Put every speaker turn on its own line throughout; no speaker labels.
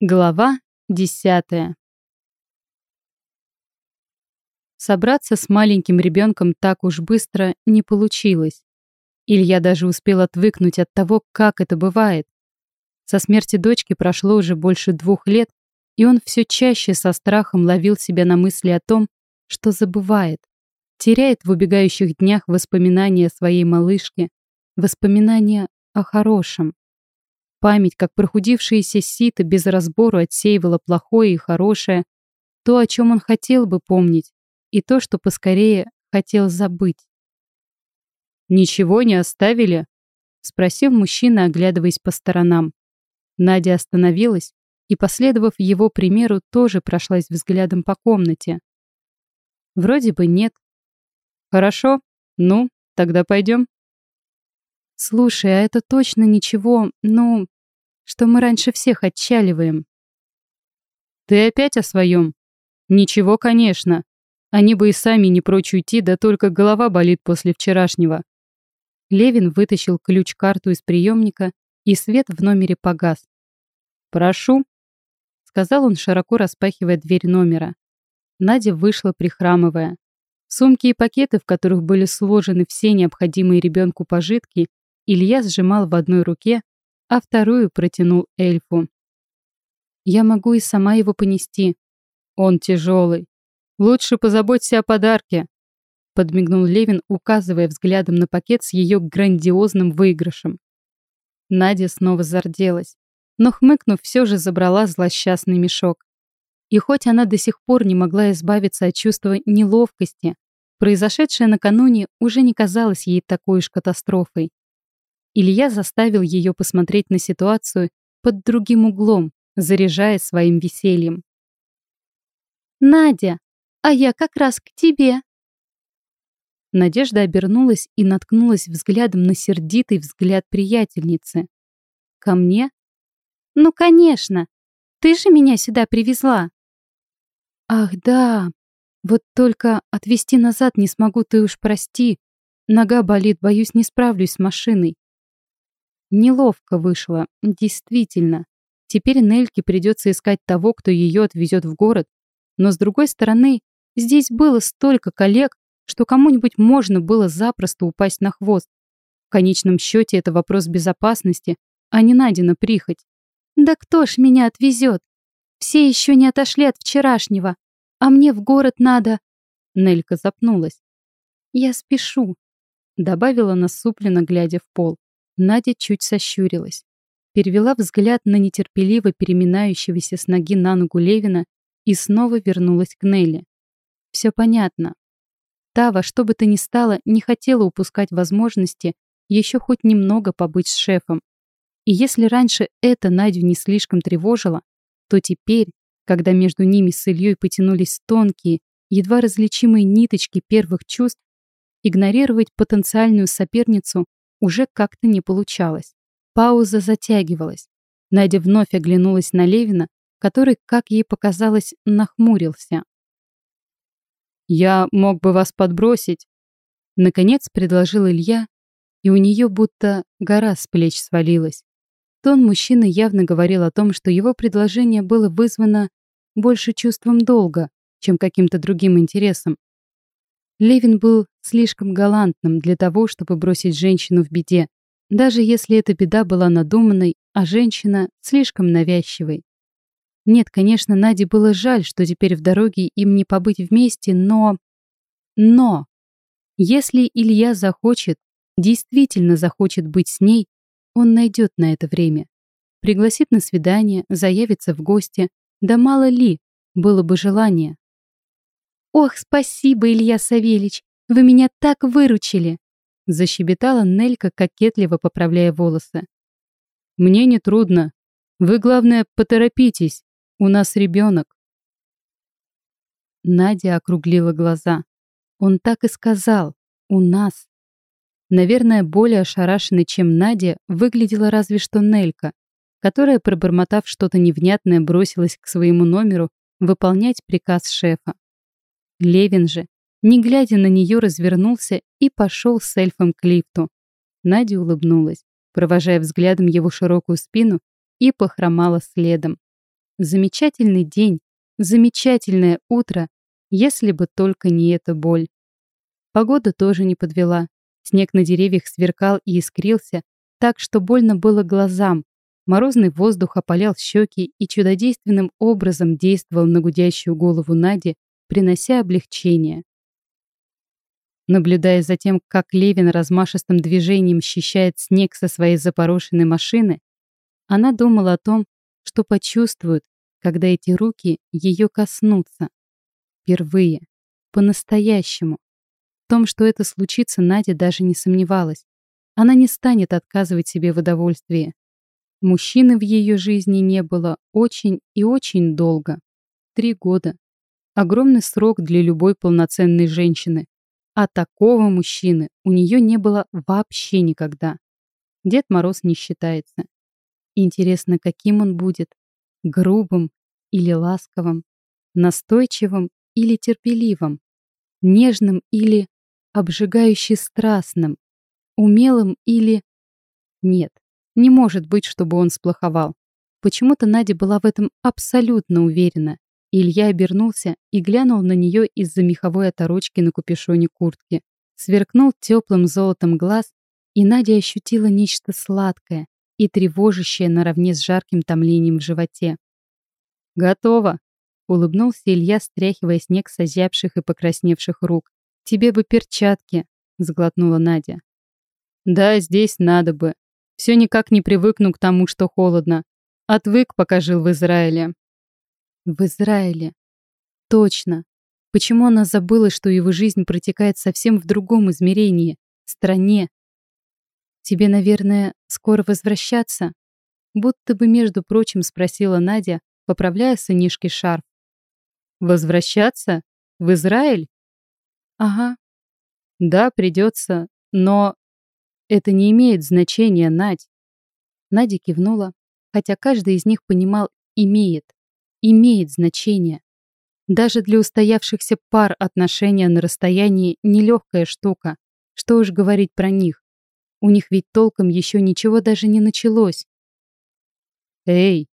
Глава десятая. Собраться с маленьким ребенком так уж быстро не получилось. Илья даже успел отвыкнуть от того, как это бывает. Со смерти дочки прошло уже больше двух лет, и он все чаще со страхом ловил себя на мысли о том, что забывает, теряет в убегающих днях воспоминания о своей малышке, воспоминания о хорошем. Память, как прохудившееся сито, без разбору отсеивала плохое и хорошее, то, о чем он хотел бы помнить, и то, что поскорее хотел забыть. «Ничего не оставили?» — спросил мужчина, оглядываясь по сторонам. Надя остановилась и, последовав его примеру, тоже прошлась взглядом по комнате. «Вроде бы нет». «Хорошо. Ну, тогда пойдем». «Слушай, а это точно ничего, ну, что мы раньше всех отчаливаем?» «Ты опять о своем?» «Ничего, конечно. Они бы и сами не прочь уйти, да только голова болит после вчерашнего». Левин вытащил ключ-карту из приемника, и свет в номере погас. «Прошу», — сказал он, широко распахивая дверь номера. Надя вышла, прихрамывая. Сумки и пакеты, в которых были сложены все необходимые ребенку пожитки, Илья сжимал в одной руке, а вторую протянул эльфу. «Я могу и сама его понести. Он тяжелый. Лучше позаботься о подарке», подмигнул Левин, указывая взглядом на пакет с ее грандиозным выигрышем. Надя снова зарделась, но, хмыкнув, все же забрала злосчастный мешок. И хоть она до сих пор не могла избавиться от чувства неловкости, произошедшее накануне уже не казалось ей такой уж катастрофой. Илья заставил ее посмотреть на ситуацию под другим углом, заряжая своим весельем.
«Надя, а я как раз к тебе!»
Надежда обернулась и наткнулась взглядом на сердитый взгляд приятельницы. «Ко мне?»
«Ну, конечно! Ты же меня сюда привезла!»
«Ах, да! Вот только отвезти назад не смогу, ты уж прости. Нога болит, боюсь, не справлюсь с машиной. Неловко вышло, действительно. Теперь Нельке придется искать того, кто ее отвезет в город. Но с другой стороны, здесь было столько коллег, что кому-нибудь можно было запросто упасть на хвост. В конечном счете это вопрос безопасности, а не Надина прихоть.
«Да кто ж меня отвезет? Все еще не отошли от вчерашнего, а мне в город надо...»
Нелька запнулась.
«Я спешу», —
добавила насупленно, глядя в пол. Надя чуть сощурилась. Перевела взгляд на нетерпеливо переминающегося с ноги на ногу Левина и снова вернулась к Нелли. Все понятно. Та, во что бы то ни стало, не хотела упускать возможности еще хоть немного побыть с шефом. И если раньше это Надю не слишком тревожило, то теперь, когда между ними с Ильей потянулись тонкие, едва различимые ниточки первых чувств, игнорировать потенциальную соперницу уже как-то не получалось. Пауза затягивалась. Надя вновь оглянулась на Левина, который, как ей показалось, нахмурился. «Я мог бы вас подбросить», — наконец предложил Илья, и у нее будто гора с плеч свалилась. Тон мужчины явно говорил о том, что его предложение было вызвано больше чувством долга, чем каким-то другим интересом. Левин был слишком галантным для того, чтобы бросить женщину в беде, даже если эта беда была надуманной, а женщина слишком навязчивой. Нет, конечно, Наде было жаль, что теперь в дороге им не побыть вместе, но... Но! Если Илья захочет, действительно захочет быть с ней, он найдет на это время. Пригласит на свидание, заявится в гости, да мало ли, было бы желание.
«Ох, спасибо, Илья Савельич! Вы меня так выручили!»
Защебетала Нелька, кокетливо поправляя волосы. «Мне не трудно. Вы, главное, поторопитесь. У нас ребенок». Надя округлила глаза. Он так и сказал. «У нас». Наверное, более ошарашенной, чем Надя, выглядела разве что Нелька, которая, пробормотав что-то невнятное, бросилась к своему номеру выполнять приказ шефа. Левин же, не глядя на нее, развернулся и пошел с эльфом к лифту. Надя улыбнулась, провожая взглядом его широкую спину, и похромала следом. Замечательный день, замечательное утро, если бы только не эта боль. Погода тоже не подвела. Снег на деревьях сверкал и искрился, так что больно было глазам. Морозный воздух опалял щеки и чудодейственным образом действовал на гудящую голову Нади, принося облегчение. Наблюдая за тем, как Левин размашистым движением счищает снег со своей запорошенной машины, она думала о том, что почувствует, когда эти руки ее коснутся. Впервые. По-настоящему. В том, что это случится, Надя даже не сомневалась. Она не станет отказывать себе в удовольствии. Мужчины в ее жизни не было очень и очень долго. Три года. Огромный срок для любой полноценной женщины. А такого мужчины у нее не было вообще никогда. Дед Мороз не считается. Интересно, каким он будет? Грубым или ласковым? Настойчивым или терпеливым? Нежным или обжигающе страстным? Умелым или... Нет, не может быть, чтобы он сплоховал. Почему-то Надя была в этом абсолютно уверена. Илья обернулся и глянул на нее из-за меховой оторочки на капюшоне куртки. Сверкнул теплым золотом глаз, и Надя ощутила нечто сладкое и тревожащее наравне с жарким томлением в животе. «Готово!» — улыбнулся Илья, стряхивая снег с озябших и покрасневших рук. «Тебе бы перчатки!» — сглотнула Надя. «Да, здесь надо бы. Все никак не привыкну к тому, что холодно. Отвык, пока жил в Израиле. В Израиле. Точно. Почему она забыла, что его жизнь протекает совсем в другом измерении, стране? Тебе, наверное, скоро возвращаться? Будто бы, между прочим, спросила Надя, поправляя сынишке шарф. Возвращаться? В Израиль? Ага. Да, придется, но это не имеет значения, Надь. Надя кивнула, хотя каждый из них понимал «имеет» имеет значение. Даже для устоявшихся пар отношения на расстоянии нелегкая штука. Что уж говорить про них. У них ведь толком еще ничего даже не началось. «Эй!»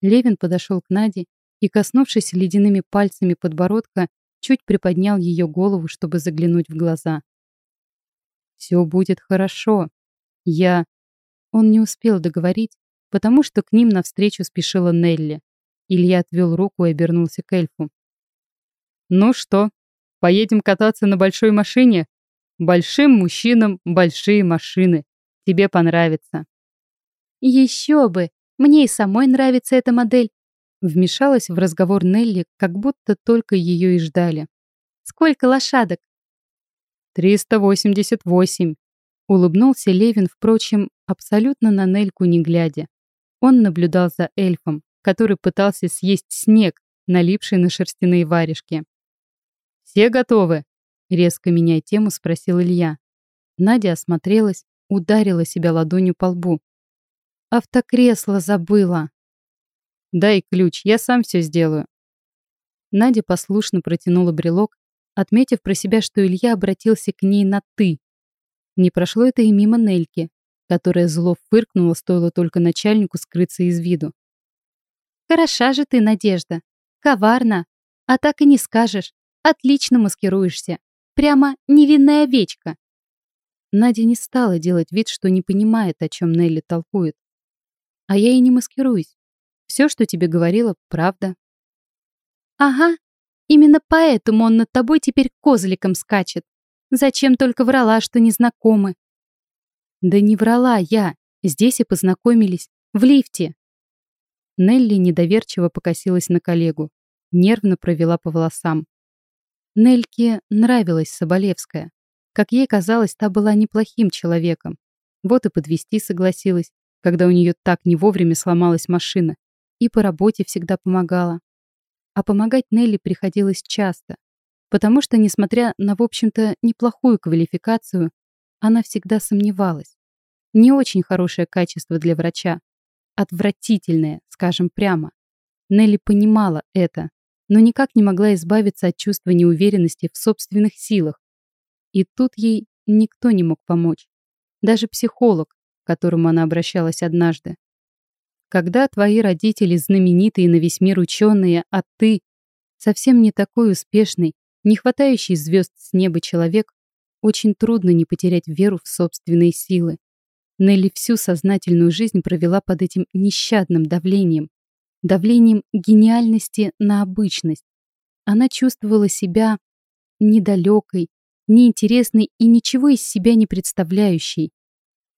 Левин подошел к Наде и, коснувшись ледяными пальцами подбородка, чуть приподнял ее голову, чтобы заглянуть в глаза. «Все будет хорошо. Я...» Он не успел договорить, потому что к ним навстречу спешила Нелли. Илья отвел руку и обернулся к эльфу. «Ну что, поедем кататься на большой машине? Большим мужчинам большие машины. Тебе понравится».
«Еще бы! Мне и самой нравится эта модель!» Вмешалась в разговор Нелли, как будто только ее и ждали. «Сколько лошадок?»
«Триста восемьдесят восемь», — улыбнулся Левин, впрочем, абсолютно на Нельку не глядя. Он наблюдал за эльфом, который пытался съесть снег, налипший на шерстяные варежки. «Все готовы?» — резко меняя тему, спросил Илья. Надя осмотрелась, ударила себя ладонью по лбу. «Автокресло забыла!» «Дай ключ, я сам все сделаю». Надя послушно протянула брелок, отметив про себя, что Илья обратился к ней на «ты». Не прошло это и мимо Нельки, которая зло фыркнула, стоило только начальнику скрыться из виду.
Хороша же ты, Надежда. Коварна. А так и не скажешь. Отлично маскируешься. Прямо невинная овечка.
Надя не стала делать вид, что не понимает, о чем Нелли толкует. А я и не маскируюсь. Все, что тебе говорила, правда.
Ага. Именно поэтому он над тобой теперь козликом скачет. Зачем только врала, что не знакомы?
Да не врала я. Здесь и познакомились. В лифте. Нелли недоверчиво покосилась на коллегу, нервно провела по волосам. Нельке нравилась Соболевская. Как ей казалось, та была неплохим человеком. Вот и подвести согласилась, когда у нее так не вовремя сломалась машина, и по работе всегда помогала. А помогать Нелли приходилось часто, потому что, несмотря на, в общем-то, неплохую квалификацию, она всегда сомневалась. Не очень хорошее качество для врача, отвратительное, скажем прямо. Нелли понимала это, но никак не могла избавиться от чувства неуверенности в собственных силах. И тут ей никто не мог помочь. Даже психолог, к которому она обращалась однажды. Когда твои родители знаменитые на весь мир ученые, а ты совсем не такой успешный, не хватающий звезд с неба человек, очень трудно не потерять веру в собственные силы. Нелли всю сознательную жизнь провела под этим нещадным давлением, давлением гениальности на обычность. Она чувствовала себя недалекой, неинтересной и ничего из себя не представляющей.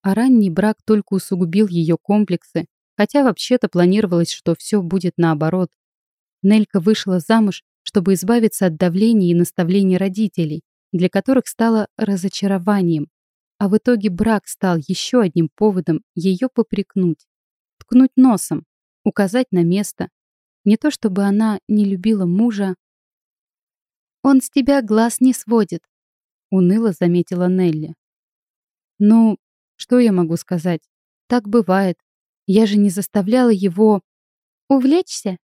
А ранний брак только усугубил ее комплексы, хотя вообще-то планировалось, что все будет наоборот. Нелька вышла замуж, чтобы избавиться от давления и наставлений родителей, для которых стало разочарованием. А в итоге брак стал еще одним поводом ее попрекнуть, ткнуть носом, указать на место. Не то чтобы она не любила мужа. «Он с тебя глаз не сводит», — уныло заметила Нелли. «Ну, что я могу сказать? Так бывает. Я же не заставляла его... Увлечься?»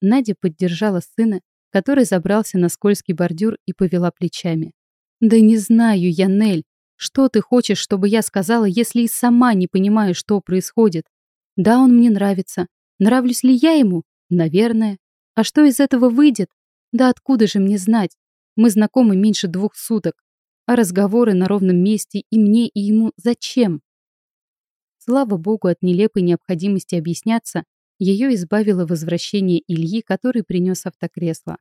Надя поддержала сына, который забрался на скользкий бордюр и повела плечами. «Да не знаю я, Нель, что ты хочешь, чтобы я сказала, если и сама не понимаю, что происходит? Да, он мне нравится. Нравлюсь ли я ему? Наверное. А что из этого выйдет? Да откуда же мне знать? Мы знакомы меньше двух суток. А разговоры на ровном месте и мне, и ему зачем? Слава богу, от нелепой необходимости объясняться ее избавило возвращение Ильи, который принес автокресло.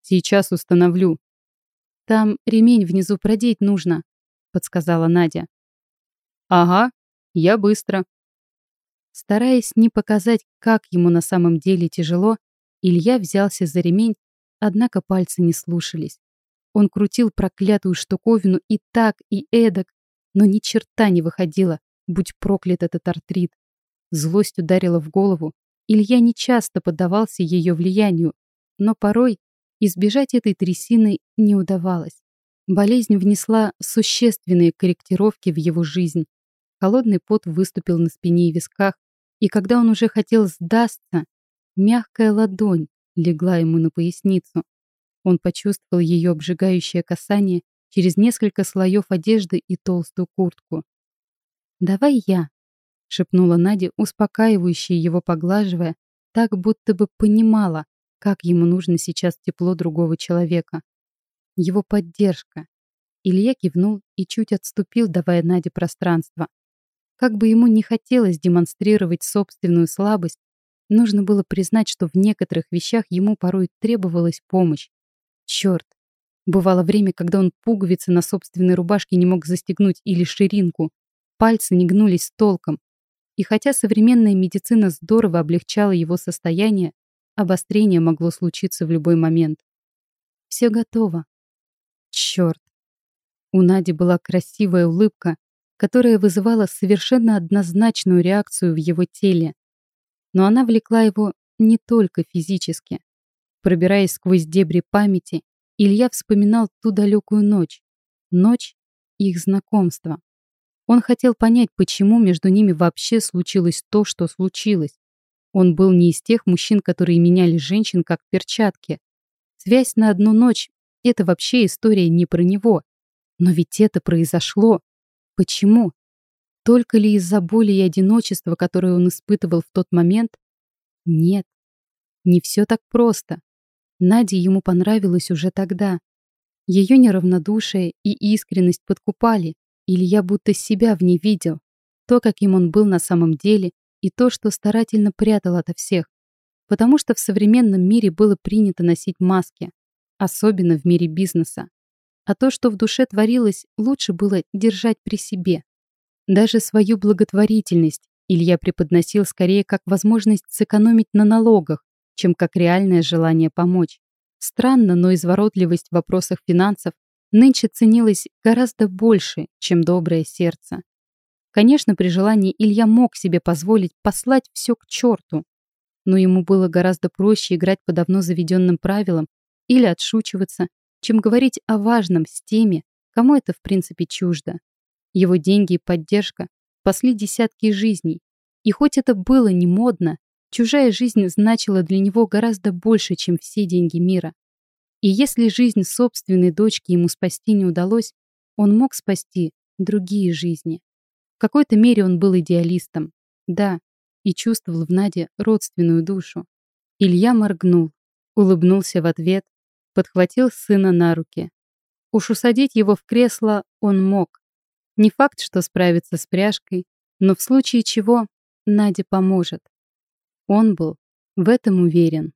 «Сейчас установлю». «Там ремень внизу продеть нужно», — подсказала Надя. «Ага, я быстро», Стараясь не показать, как ему на самом деле тяжело, Илья взялся за ремень, однако пальцы не слушались. Он крутил проклятую штуковину и так, и эдак, но ни черта не выходило, будь проклят этот артрит. Злость ударила в голову. Илья нечасто поддавался ее влиянию, но порой избежать этой трясины не удавалось. Болезнь внесла существенные корректировки в его жизнь. Холодный пот выступил на спине и висках, и когда он уже хотел сдастся, мягкая ладонь легла ему на поясницу. Он почувствовал ее обжигающее касание через несколько слоев одежды и толстую куртку. «Давай я», — шепнула Надя, успокаивающая его поглаживая, так будто бы понимала, как ему нужно сейчас тепло другого человека. Его поддержка. Илья кивнул и чуть отступил, давая Наде пространство. Как бы ему не хотелось демонстрировать собственную слабость, нужно было признать, что в некоторых вещах ему порой требовалась помощь. Черт! Бывало время, когда он пуговицы на собственной рубашке не мог застегнуть или ширинку. Пальцы не гнулись толком. И хотя современная медицина здорово облегчала его состояние, обострение могло случиться в любой момент. Все готово. Черт! У Нади была красивая улыбка, которая вызывала совершенно однозначную реакцию в его теле. Но она влекла его не только физически. Пробираясь сквозь дебри памяти, Илья вспоминал ту далекую ночь. Ночь их знакомства. Он хотел понять, почему между ними вообще случилось то, что случилось. Он был не из тех мужчин, которые меняли женщин как перчатки. Связь на одну ночь — это вообще история не про него. Но ведь это произошло. Почему? Только ли из-за боли и одиночества, которое он испытывал в тот момент? Нет. Не все так просто. Надя ему понравилась уже тогда. Ее неравнодушие и искренность подкупали. Илья будто себя в ней видел. То, каким он был на самом деле, и то, что старательно прятал ото всех. Потому что в современном мире было принято носить маски. Особенно в мире бизнеса а то, что в душе творилось, лучше было держать при себе. Даже свою благотворительность Илья преподносил скорее как возможность сэкономить на налогах, чем как реальное желание помочь. Странно, но изворотливость в вопросах финансов нынче ценилась гораздо больше, чем доброе сердце. Конечно, при желании Илья мог себе позволить послать все к черту, но ему было гораздо проще играть по давно заведенным правилам или отшучиваться, чем говорить о важном с теми, кому это в принципе чуждо. Его деньги и поддержка спасли десятки жизней. И хоть это было не модно, чужая жизнь значила для него гораздо больше, чем все деньги мира. И если жизнь собственной дочки ему спасти не удалось, он мог спасти другие жизни. В какой-то мере он был идеалистом. Да, и чувствовал в Наде родственную душу. Илья моргнул, улыбнулся в ответ, подхватил сына на руки. Уж усадить его в кресло он мог. Не факт, что справится с пряжкой, но в случае чего Надя поможет. Он был в этом уверен.